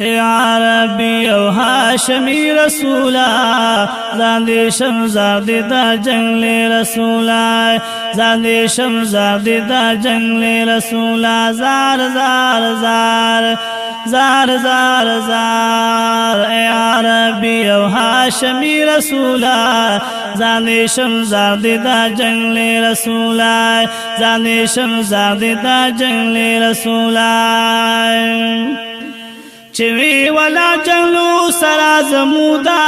ہے عربی او ہاشمی رسولا زاند شم زاد دا جنگلی رسولا زاند شم زاد دا جنگلی رسولا زار زار زار زار زار زار اے عربی او ہاشمی رسولا زاند شم زاد دا جنگلی رسولا زاند شم زاد دا جنگلی رسولا چې وی ولا چلو سرا زمودا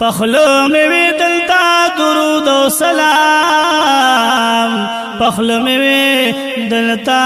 پخلو مې وی دلتا درود او سلام پخلو مې وی دلتا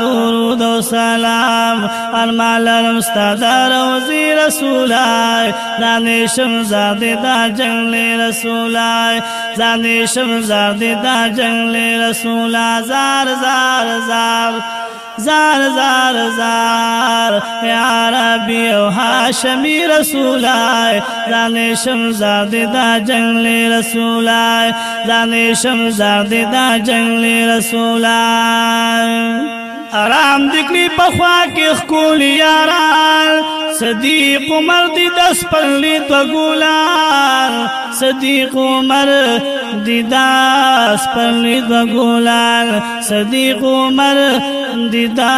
درود او سلام ارمال استاد روزي رسولای دانشم زاده دا جنگل رسولای دانشم زاده دا جنگل رسولا زار زار زار, زار زار زار زار یا ربی او هاشمی رسولای دانشم زاده دا جنگل رسولای دانشم زاده دا جنگل رسولای آرام دکلی پخوا کې خکول یاران صدیق عمر دی دس پرلی تو ګولان صدیق عمر دیدا سپلی دو گولال صدیق عمر دیدا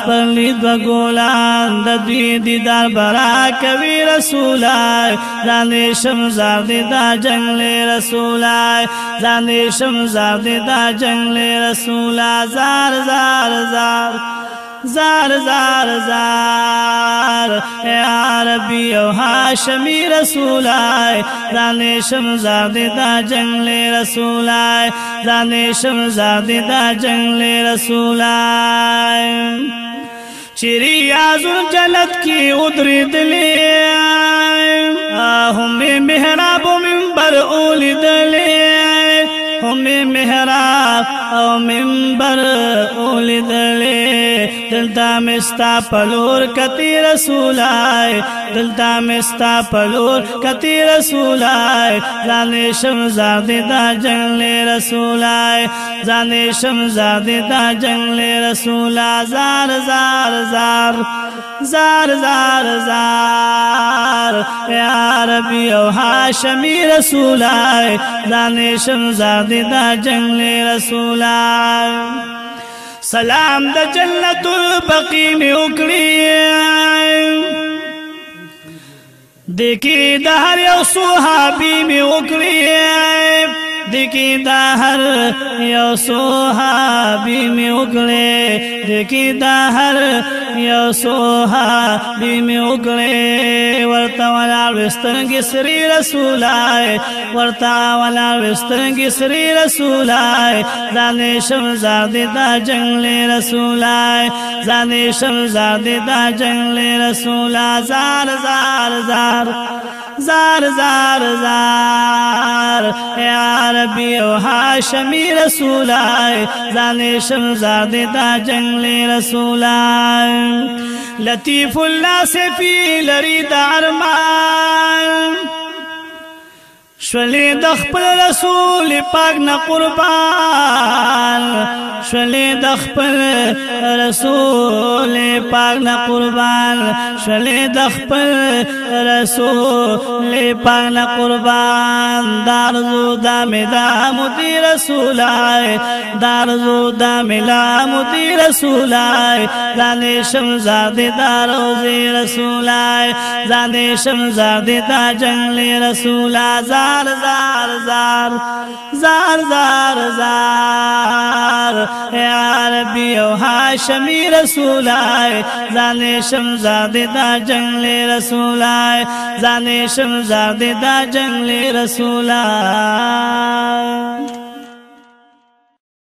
سپلی دو گولال د دوی دیدار برا کوي رسولای ځان شمزار دیدا جنگ له رسولای ځان شمزار دیدا جنگ له رسولا زار زار زار زار زار زار اے عربی او هاشمی رسول آئے زان شمزاد دا جنگ لے رسول آئے زان شمزاد دا جنگ لے رسول آئے چری آزو جلت کی ادری دلی آئے آہو محراب و ممبر اولی او ممبر اولی دلتا مستا پلور کتی رسول آئے دلتا مستا پلور کتی رسو لئے جانے سمجھا دے دہ جنگلے رسو لائے دا جنگ لے رسول آئے زار زار زار زار زار زار پیار بیوہ شمی رسو لئے جانے سمجھا دا جنگ لے رسول آئے سلام د جنت البقی می وکړي دکی د هر یو صحابي می وکړي دا ہر یو صحابی می اگلے دکی دا ہر یو صحابی می اگلے ورطا والا وسترنگی سری رسول آئے ورطا والا وسترنگی سری رسول آئے زانی سمجھا دے دا جنگلے رسو لائے جانے سمجھا دے دہ رسول آئے زار زار زار زار زار زار اے عربی او هاشمی رسولای زان شم زاده دا جنگل رسولای لطیف الله سفی لری دارمان شولې د خپل رسول پاک نه قربان شولې د خپل رسول پاک نه قربان شولې د خپل رسول پاک نه قربان دارزو د مدا مدي رسول آئے دارزو د ملا مدي رسول آئے زانه شمزاد داروزي رسول آئے زانه شمزاد دا جنگل رسول آئے زار زار زار زار زار زار شمی رسول آئے زانے شمزاد دے دا جنگل رسول آئے زانے دے دا جنگل رسول آئے